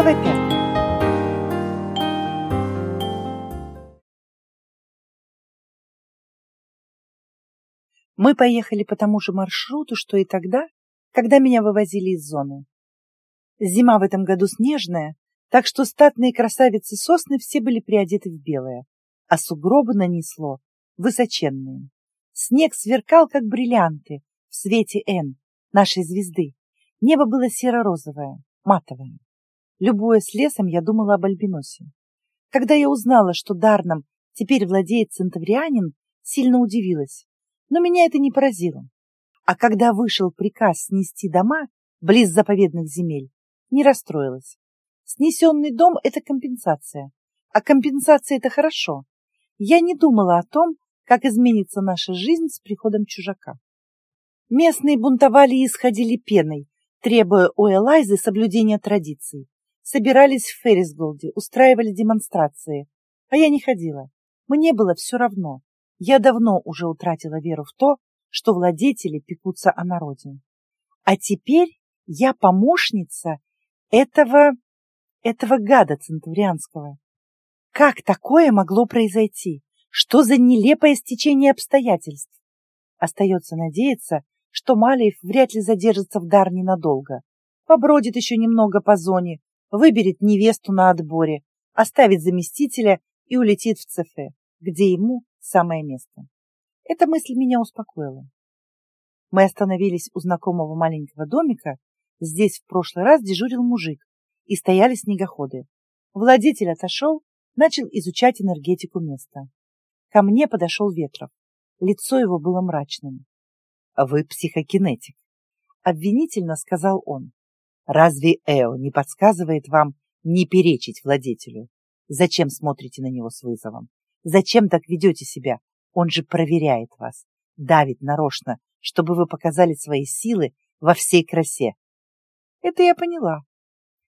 Пятая. Мы поехали по тому же маршруту, что и тогда, когда меня вывозили из зоны. Зима в этом году снежная, так что статные красавицы сосны все были приодеты в белое, а сугробы нанесло высоченные. Снег сверкал, как бриллианты, в свете Н, нашей звезды. Небо было серо-розовое, матовое. Любуясь лесом, я думала об Альбиносе. Когда я узнала, что Дарном теперь владеет центаврианин, сильно удивилась. Но меня это не поразило. А когда вышел приказ снести дома близ заповедных земель, не расстроилась. Снесенный дом — это компенсация. А компенсация — это хорошо. Я не думала о том, как изменится наша жизнь с приходом чужака. Местные бунтовали и исходили пеной, требуя у Элайзы соблюдения традиций. Собирались в Феррисголде, устраивали демонстрации. А я не ходила. Мне было все равно. Я давно уже утратила веру в то, что владетели пекутся о народе. А теперь я помощница этого... этого гада центаврианского. Как такое могло произойти? Что за нелепое стечение обстоятельств? Остается надеяться, что Малиев вряд ли задержится в дар ненадолго. Побродит еще немного по зоне, выберет невесту на отборе, оставит заместителя и улетит в ЦФ, где ему самое место. Эта мысль меня успокоила. Мы остановились у знакомого маленького домика. Здесь в прошлый раз дежурил мужик, и стояли снегоходы. Владетель отошел, начал изучать энергетику места. Ко мне подошел Ветров. Лицо его было мрачным. — Вы психокинетик, — обвинительно сказал он. — Разве Эо не подсказывает вам не перечить владетелю? Зачем смотрите на него с вызовом? Зачем так ведете себя? Он же проверяет вас, давит нарочно, чтобы вы показали свои силы во всей красе. Это я поняла.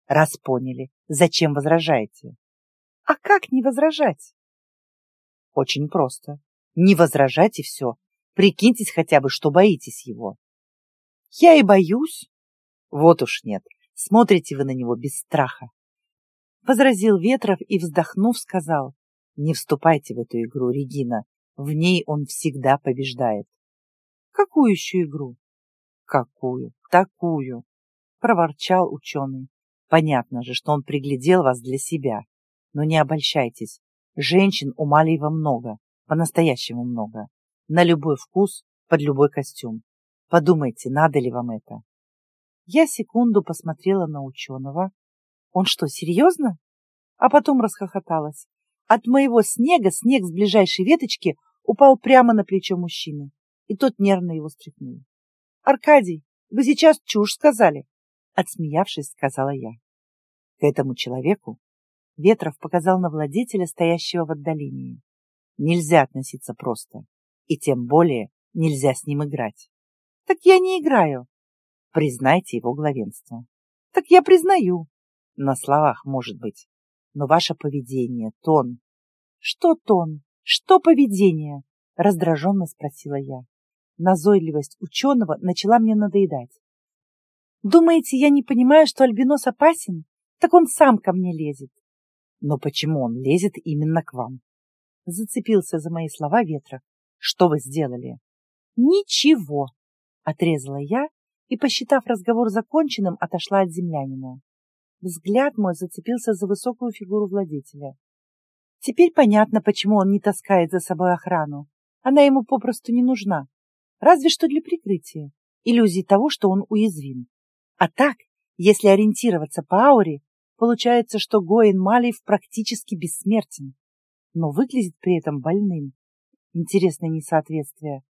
Раз поняли, зачем возражаете? А как не возражать? Очень просто. Не возражать и все. Прикиньтесь хотя бы, что боитесь его. Я и боюсь. Вот уж нет. Смотрите вы на него без страха. Возразил Ветров и, вздохнув, сказал. Не вступайте в эту игру, Регина. В ней он всегда побеждает. Какую еще игру? Какую? Такую, проворчал ученый. Понятно же, что он приглядел вас для себя. Но не обольщайтесь. Женщин у Малиева много, по-настоящему много. На любой вкус, под любой костюм. Подумайте, надо ли вам это. Я секунду посмотрела на ученого. Он что, серьезно? А потом расхохоталась. От моего снега снег с ближайшей веточки упал прямо на плечо мужчины, и тот нервно его стряхнул. — Аркадий, вы сейчас чушь сказали! — отсмеявшись, сказала я. К этому человеку Ветров показал на владетеля, стоящего в отдалении. Нельзя относиться просто, и тем более нельзя с ним играть. — Так я не играю. — Признайте его главенство. — Так я признаю. — На словах, может быть но ваше поведение, тон... Что тон? Что поведение? Раздраженно спросила я. Назойливость ученого начала мне надоедать. Думаете, я не понимаю, что альбинос опасен? Так он сам ко мне лезет. Но почему он лезет именно к вам? Зацепился за мои слова ветра. Что вы сделали? Ничего, отрезала я и, посчитав разговор законченным, отошла от землянина. Взгляд мой зацепился за высокую фигуру владетеля. Теперь понятно, почему он не таскает за собой охрану. Она ему попросту не нужна. Разве что для прикрытия, иллюзии того, что он уязвим. А так, если ориентироваться по ауре, получается, что Гоин Малиев практически бессмертен, но выглядит при этом больным. Интересное несоответствие.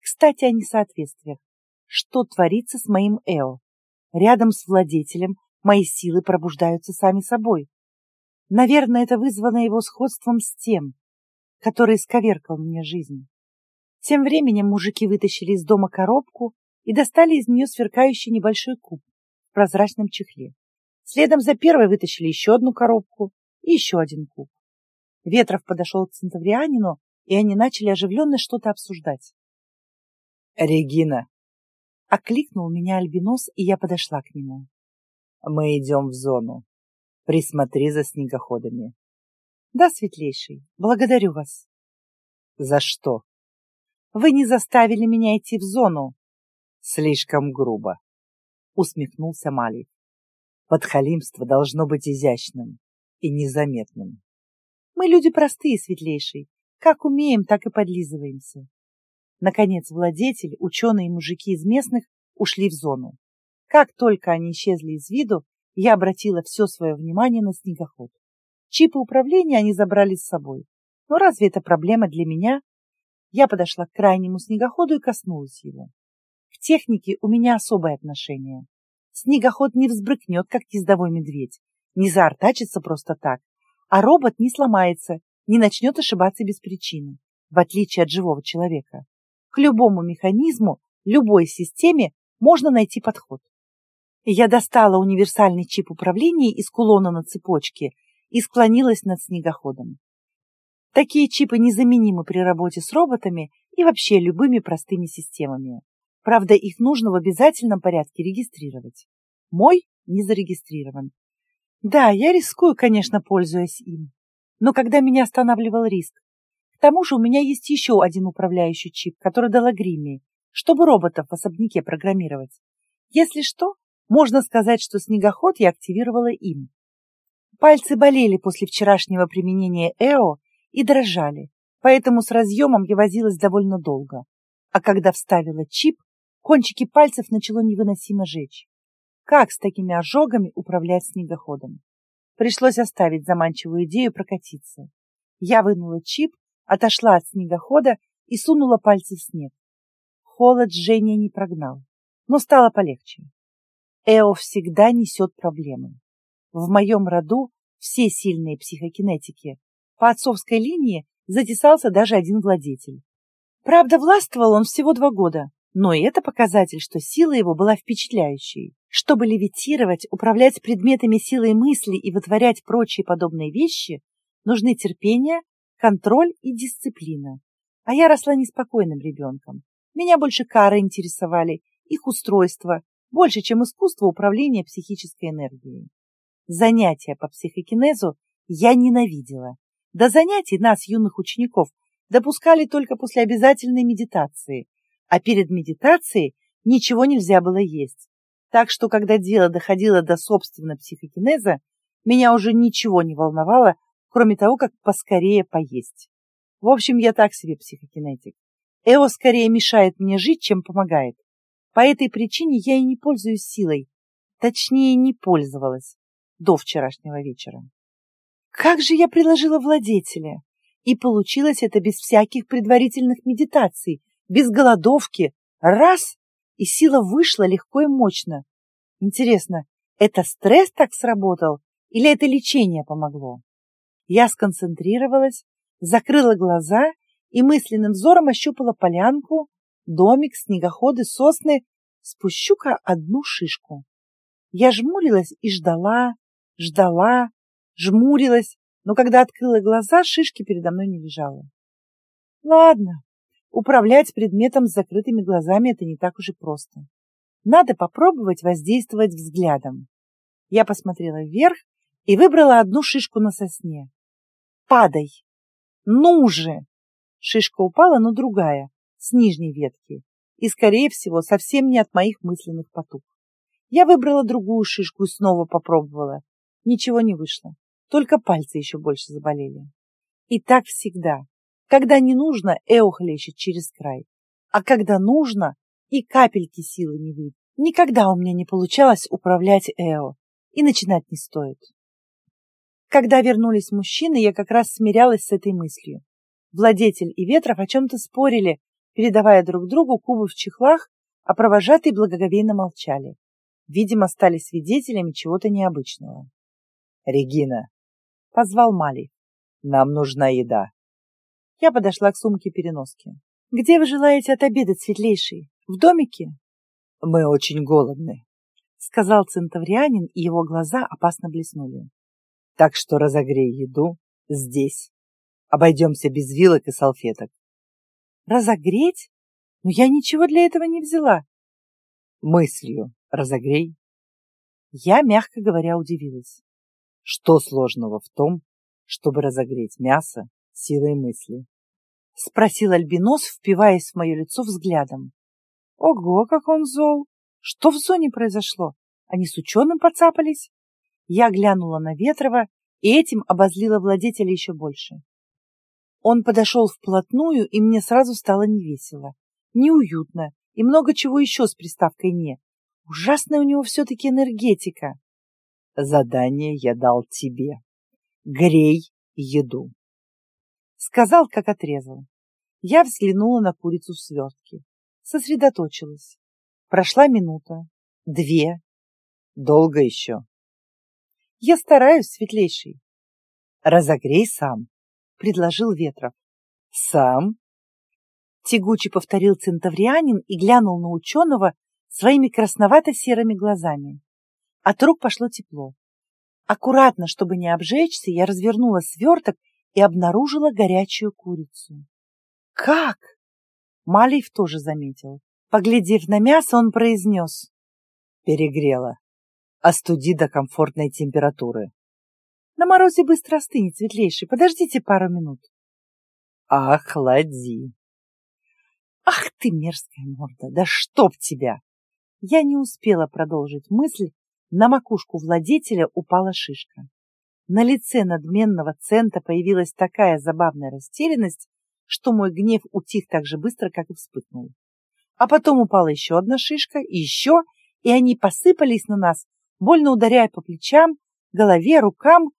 Кстати, о несоответствиях. Что творится с моим Эо? Рядом с владетелем мои силы пробуждаются сами собой. Наверное, это вызвано его сходством с тем, который сковеркал мне жизнь. Тем временем мужики вытащили из дома коробку и достали из нее сверкающий небольшой куб в прозрачном чехле. Следом за первой вытащили еще одну коробку и еще один куб. Ветров подошел к центаврианину, и они начали оживленно что-то обсуждать. «Регина!» — окликнул меня Альбинос, и я подошла к нему. Мы идем в зону. Присмотри за снегоходами. Да, светлейший, благодарю вас. За что? Вы не заставили меня идти в зону. Слишком грубо, усмехнулся Малий. Подхалимство должно быть изящным и незаметным. Мы люди простые, светлейший. Как умеем, так и подлизываемся. Наконец, владетель, ученые и мужики из местных ушли в зону. Как только они исчезли из виду, я обратила все свое внимание на снегоход. Чипы управления они забрали с собой. Но разве это проблема для меня? Я подошла к крайнему снегоходу и коснулась его. К технике у меня особое отношение. Снегоход не взбрыкнет, как ездовой медведь, не заортачится просто так, а робот не сломается, не начнет ошибаться без причины, в отличие от живого человека. К любому механизму, любой системе можно найти подход. Я достала универсальный чип управления из кулона на цепочке и склонилась над снегоходом. Такие чипы незаменимы при работе с роботами и вообще любыми простыми системами. Правда, их нужно в обязательном порядке регистрировать. Мой не зарегистрирован. Да, я рискую, конечно, пользуясь им. Но когда меня останавливал риск? Тому же у меня есть еще один управляющий чип, который дала Гримми, чтобы роботов в особняке программировать. Если что, можно сказать, что снегоход я активировала им. Пальцы болели после вчерашнего применения ЭО и дрожали, поэтому с разъемом я возилась довольно долго. А когда вставила чип, кончики пальцев начало невыносимо жечь. Как с такими ожогами управлять снегоходом? Пришлось оставить заманчивую идею прокатиться. Я вынула чип, отошла от снегохода и сунула пальцы в снег. Холод жжения не прогнал, но стало полегче. Эо всегда несет проблемы. В моем роду все сильные психокинетики. По отцовской линии затесался даже один владетель. Правда, властвовал он всего два года, но и это показатель, что сила его была впечатляющей. Чтобы левитировать, управлять предметами силой мысли и вытворять прочие подобные вещи, нужны терпение, контроль и дисциплина. А я росла неспокойным ребенком. Меня больше кары интересовали, их устройство, больше, чем искусство управления психической энергией. Занятия по психокинезу я ненавидела. До занятий нас, юных учеников, допускали только после обязательной медитации, а перед медитацией ничего нельзя было есть. Так что, когда дело доходило до собственного психокинеза, меня уже ничего не волновало, кроме того, как поскорее поесть. В общем, я так себе психокинетик. Эо скорее мешает мне жить, чем помогает. По этой причине я и не пользуюсь силой. Точнее, не пользовалась до вчерашнего вечера. Как же я приложила владетеля! И получилось это без всяких предварительных медитаций, без голодовки. Раз и сила вышла легко и мощно. Интересно, это стресс так сработал или это лечение помогло? Я сконцентрировалась, закрыла глаза и мысленным взором ощупала полянку, домик, снегоходы, сосны. Спущу-ка одну шишку. Я жмурилась и ждала, ждала, жмурилась, но когда открыла глаза, шишки передо мной не лежало. Ладно, Управлять предметом с закрытыми глазами – это не так уж и просто. Надо попробовать воздействовать взглядом. Я посмотрела вверх и выбрала одну шишку на сосне. «Падай! Ну же!» Шишка упала, но другая, с нижней ветки, и, скорее всего, совсем не от моих мысленных потуг. Я выбрала другую шишку и снова попробовала. Ничего не вышло, только пальцы еще больше заболели. И так всегда. Когда не нужно, Эо хлещет через край. А когда нужно, и капельки силы не выйдет. Никогда у меня не получалось управлять Эо. И начинать не стоит. Когда вернулись мужчины, я как раз смирялась с этой мыслью. Владетель и Ветров о чем-то спорили, передавая друг другу кубы в чехлах, а провожатые благоговейно молчали. Видимо, стали свидетелями чего-то необычного. «Регина!» — позвал Малий. «Нам нужна еда». Я подошла к сумке-переноске. «Где вы желаете отобедать, светлейший? В домике?» «Мы очень голодны», — сказал центаврианин, и его глаза опасно блеснули. «Так что разогрей еду здесь. Обойдемся без вилок и салфеток». «Разогреть? Но я ничего для этого не взяла». «Мыслью разогрей». Я, мягко говоря, удивилась. Что сложного в том, чтобы разогреть мясо силой мысли? Спросил Альбинос, впиваясь в мое лицо взглядом. Ого, как он зол! Что в зоне произошло? Они с ученым поцапались? Я глянула на Ветрова и этим обозлила владетеля еще больше. Он подошел вплотную, и мне сразу стало невесело, неуютно и много чего еще с приставкой «не». Ужасная у него все-таки энергетика. Задание я дал тебе. Грей еду. Сказал, как отрезал. Я взглянула на курицу в свертке. Сосредоточилась. Прошла минута. Две. Долго еще? Я стараюсь, светлейший. Разогрей сам, предложил Ветров. Сам? Тягуче повторил центаврианин и глянул на ученого своими красновато-серыми глазами. От рук пошло тепло. Аккуратно, чтобы не обжечься, я развернула сверток и обнаружила горячую курицу. «Как?» Малиев тоже заметил. Поглядев на мясо, он произнес. «Перегрела. Остуди до комфортной температуры». «На морозе быстро остынет, светлейший. Подождите пару минут». «Охлади». «Ах ты, мерзкая морда! Да чтоб тебя!» Я не успела продолжить мысль, на макушку владетеля упала шишка. На лице надменного цента появилась такая забавная растерянность, что мой гнев утих так же быстро, как и вспыхнул. А потом упала еще одна шишка, и еще, и они посыпались на нас, больно ударяя по плечам, голове, рукам.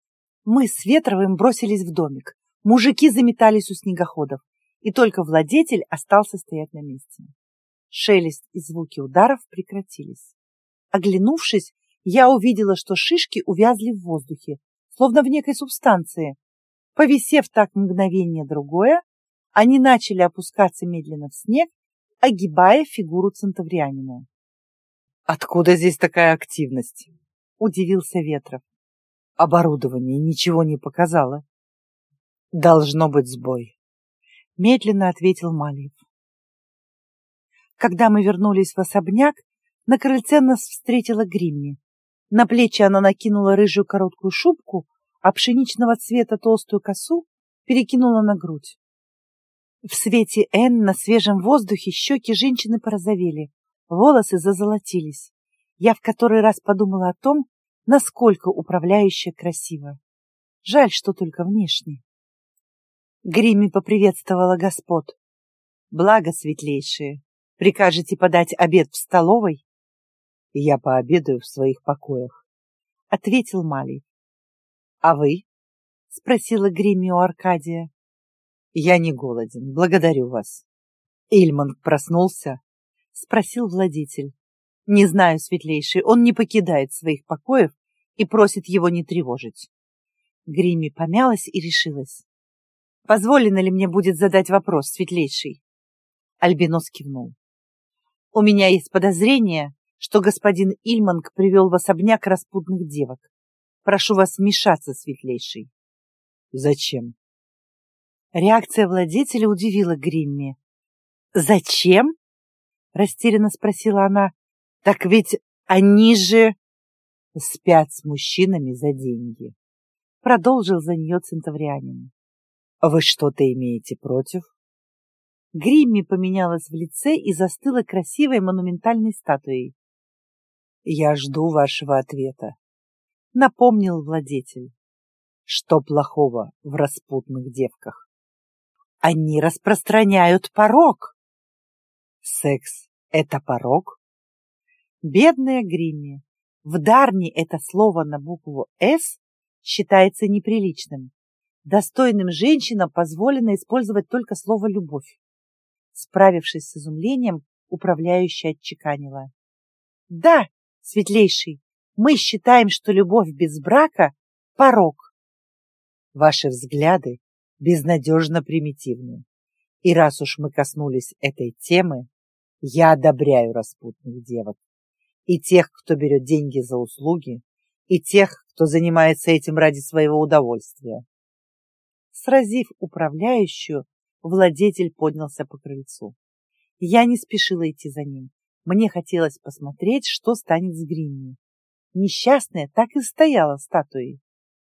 Мы с Ветровым бросились в домик. Мужики заметались у снегоходов, и только владетель остался стоять на месте. Шелест и звуки ударов прекратились. Оглянувшись, я увидела, что шишки увязли в воздухе, словно в некой субстанции. Повисев так мгновение другое, они начали опускаться медленно в снег, огибая фигуру центаврианина. «Откуда здесь такая активность?» — удивился Ветров. «Оборудование ничего не показало». «Должно быть сбой», — медленно ответил Малиев. Когда мы вернулись в особняк, на крыльце нас встретила Гримми. На плечи она накинула рыжую короткую шубку, а пшеничного цвета толстую косу перекинула на грудь. В свете Н на свежем воздухе щеки женщины порозовели, волосы зазолотились. Я в который раз подумала о том, насколько управляющая красива. Жаль, что только внешне. Гримми поприветствовала господ. Благо, светлейшие, прикажете подать обед в столовой? Я пообедаю в своих покоях, — ответил Малий. — А вы? — спросила Гримми Аркадия. — Я не голоден, благодарю вас. Ильман проснулся? — спросил владетель. — Не знаю, светлейший, он не покидает своих покоев и просит его не тревожить. Гримми помялась и решилась. — Позволено ли мне будет задать вопрос, светлейший? Альбинос кивнул. — У меня есть подозрение, что господин Ильманг привел в особняк распутных девок. Прошу вас вмешаться, светлейший. Зачем? Реакция владетеля удивила Гримми. Зачем? Растерянно спросила она. Так ведь они же спят с мужчинами за деньги. Продолжил за нее центаврианин. Вы что-то имеете против? Гримми поменялась в лице и застыла красивой монументальной статуей. Я жду вашего ответа, — напомнил владетель. Что плохого в распутных девках? Они распространяют порог. Секс — это порог? Бедная Гримми. В Дарне это слово на букву «С» считается неприличным. Достойным женщинам позволено использовать только слово «любовь». Справившись с изумлением, управляющая отчеканила. Да, Светлейший, мы считаем, что любовь без брака – порог. Ваши взгляды безнадежно примитивны. И раз уж мы коснулись этой темы, я одобряю распутных девок. И тех, кто берет деньги за услуги, и тех, кто занимается этим ради своего удовольствия. Сразив управляющую, владетель поднялся по крыльцу. Я не спешила идти за ним. Мне хотелось посмотреть, что станет с Гринни. Несчастная так и стояла статуей.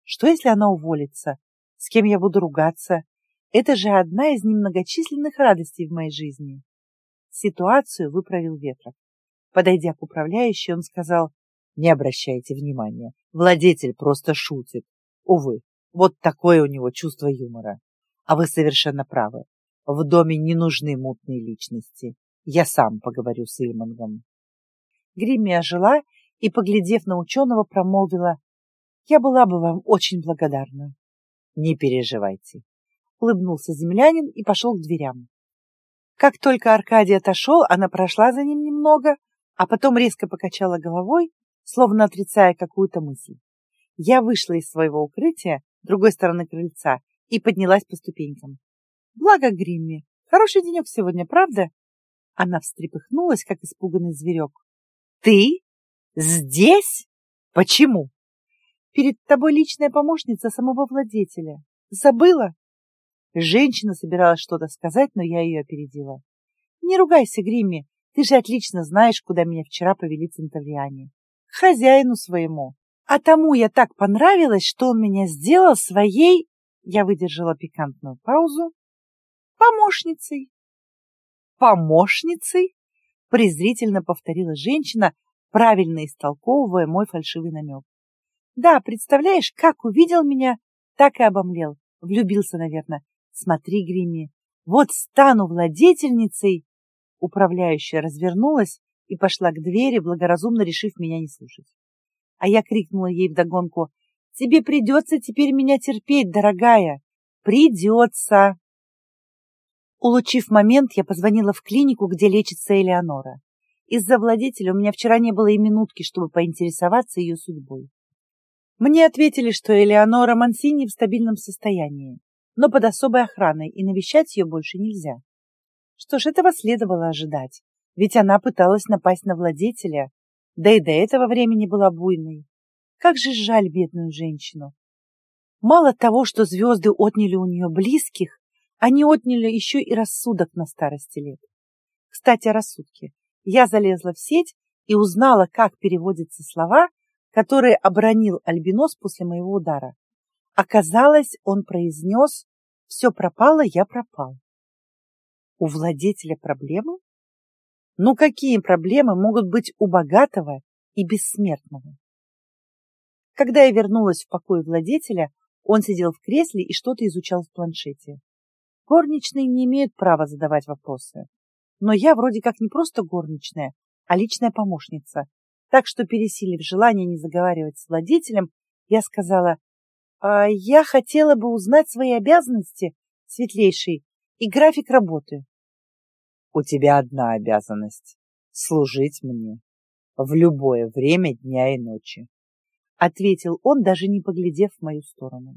Что, если она уволится? С кем я буду ругаться? Это же одна из немногочисленных радостей в моей жизни. Ситуацию выправил Ветров. Подойдя к управляющей, он сказал, «Не обращайте внимания, владетель просто шутит. Увы, вот такое у него чувство юмора. А вы совершенно правы. В доме не нужны мутные личности. Я сам поговорю с Ильмангом». Гримми ожила и, поглядев на ученого, промолвила, «Я была бы вам очень благодарна». «Не переживайте», — улыбнулся землянин и пошел к дверям. Как только Аркадий отошел, она прошла за ним немного, а потом резко покачала головой, словно отрицая какую-то мысль. Я вышла из своего укрытия, другой стороны крыльца, и поднялась по ступенькам. Благо Гримми, хороший денек сегодня, правда? Она встрепыхнулась, как испуганный зверек. Ты? Здесь? Почему? Перед тобой личная помощница самого владетеля. Забыла? Женщина собиралась что-то сказать, но я ее опередила. Не ругайся, Гримми, ты же отлично знаешь, куда меня вчера повели центавриане. К хозяину своему. А тому я так понравилась, что он меня сделал своей... Я выдержала пикантную паузу. Помощницей. Помощницей? Презрительно повторила женщина, правильно истолковывая мой фальшивый намек. Да, представляешь, как увидел меня, так и обомлел. Влюбился, наверное. Смотри, Грими, вот стану владетельницей. Управляющая развернулась и пошла к двери, благоразумно решив меня не слушать. А я крикнула ей вдогонку, «Тебе придется теперь меня терпеть, дорогая! Придется!» Улучив момент, я позвонила в клинику, где лечится Элеонора. Из-за владетеля у меня вчера не было и минутки, чтобы поинтересоваться ее судьбой. Мне ответили, что Элеонора Мансини в стабильном состоянии, но под особой охраной, и навещать ее больше нельзя. Что ж, этого следовало ожидать, ведь она пыталась напасть на владетеля, да и до этого времени была буйной. Как же жаль бедную женщину. Мало того, что звезды отняли у нее близких, они отняли еще и рассудок на старости лет. Кстати, о рассудке. Я залезла в сеть и узнала, как переводятся слова, которые обронил Альбинос после моего удара. Оказалось, он произнес «Все пропало, я пропал». У владетеля проблемы? Ну какие проблемы могут быть у богатого и бессмертного? Когда я вернулась в покой владетеля, он сидел в кресле и что-то изучал в планшете. Горничные не имеют права задавать вопросы. Но я вроде как не просто горничная, а личная помощница. Так что, пересилив желание не заговаривать с владетелем, я сказала, а «Я хотела бы узнать свои обязанности, светлейший, и график работы». «У тебя одна обязанность — служить мне в любое время дня и ночи», — ответил он, даже не поглядев в мою сторону.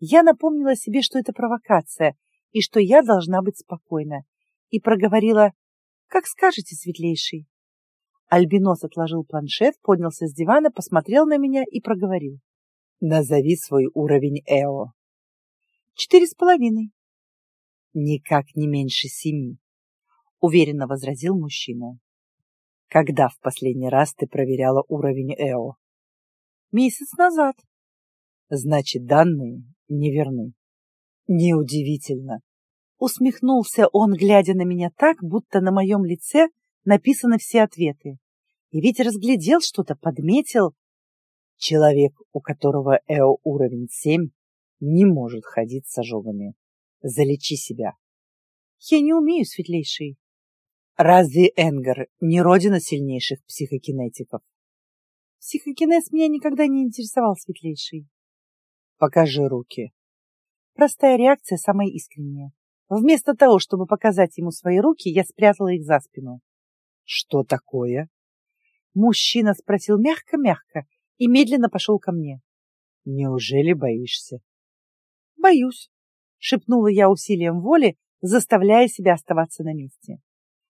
Я напомнила себе, что это провокация, и что я должна быть спокойна, и проговорила «Как скажете, светлейший». Альбинос отложил планшет, поднялся с дивана, посмотрел на меня и проговорил. «Назови свой уровень Эо». «Четыре с половиной». «Никак не меньше семи», — уверенно возразил мужчина. «Когда в последний раз ты проверяла уровень Эо?» «Месяц назад». «Значит, данные неверны». Неудивительно. Усмехнулся он, глядя на меня так, будто на моем лице написаны все ответы. И ведь разглядел что-то, подметил. Человек, у которого ЭО уровень 7, не может ходить с ожогами. Залечи себя. Я не умею, светлейший. Разве Энгар не родина сильнейших психокинетиков? Психокинез меня никогда не интересовал, светлейший. Покажи руки. Простая реакция, самая искренняя. Вместо того, чтобы показать ему свои руки, я спрятала их за спину. «Что такое?» Мужчина спросил мягко-мягко и медленно пошел ко мне. «Неужели боишься?» «Боюсь», — шепнула я усилием воли, заставляя себя оставаться на месте.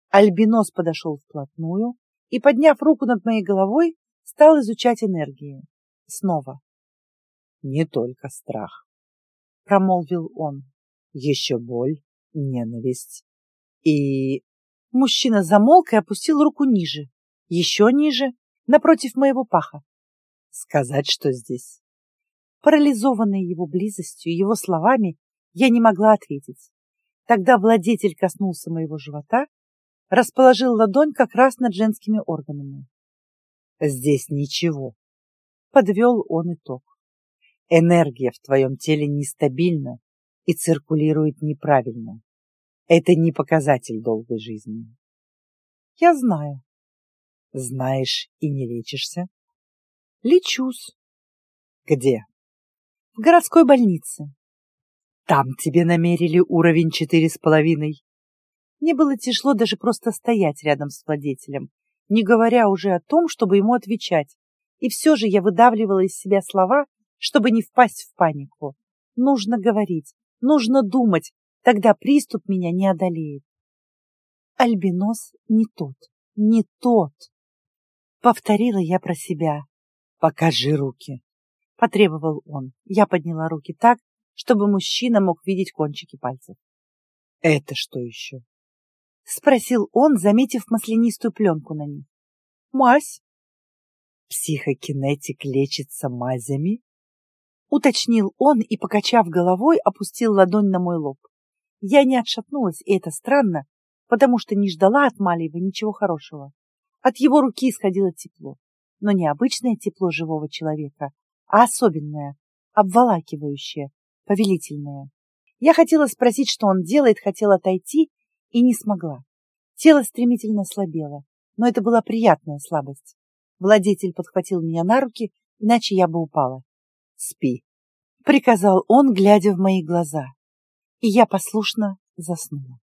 Альбинос подошел вплотную и, подняв руку над моей головой, стал изучать энергии. Снова. Не только страх промолвил он. Еще боль, ненависть. И... Мужчина замолк и опустил руку ниже, еще ниже, напротив моего паха. Сказать, что здесь? Парализованная его близостью, его словами, я не могла ответить. Тогда владетель коснулся моего живота, расположил ладонь как раз над женскими органами. Здесь ничего. Подвел он итог. Энергия в твоем теле нестабильна и циркулирует неправильно. Это не показатель долгой жизни. Я знаю. Знаешь и не лечишься? Лечусь. Где? В городской больнице. Там тебе намерили уровень четыре с половиной. Мне было тяжело даже просто стоять рядом с владетелем, не говоря уже о том, чтобы ему отвечать. И все же я выдавливала из себя слова, чтобы не впасть в панику. Нужно говорить, нужно думать, тогда приступ меня не одолеет. Альбинос не тот, не тот. Повторила я про себя. Покажи руки. Потребовал он. Я подняла руки так, чтобы мужчина мог видеть кончики пальцев. Это что еще? Спросил он, заметив маслянистую пленку на них. Мазь. Психокинетик лечится мазями? Уточнил он и, покачав головой, опустил ладонь на мой лоб. Я не отшатнулась, и это странно, потому что не ждала от Малиева ничего хорошего. От его руки исходило тепло, но не обычное тепло живого человека, а особенное, обволакивающее, повелительное. Я хотела спросить, что он делает, хотела отойти и не смогла. Тело стремительно слабело, но это была приятная слабость. Владетель подхватил меня на руки, иначе я бы упала. «Спи», — приказал он, глядя в мои глаза. И я послушно заснула.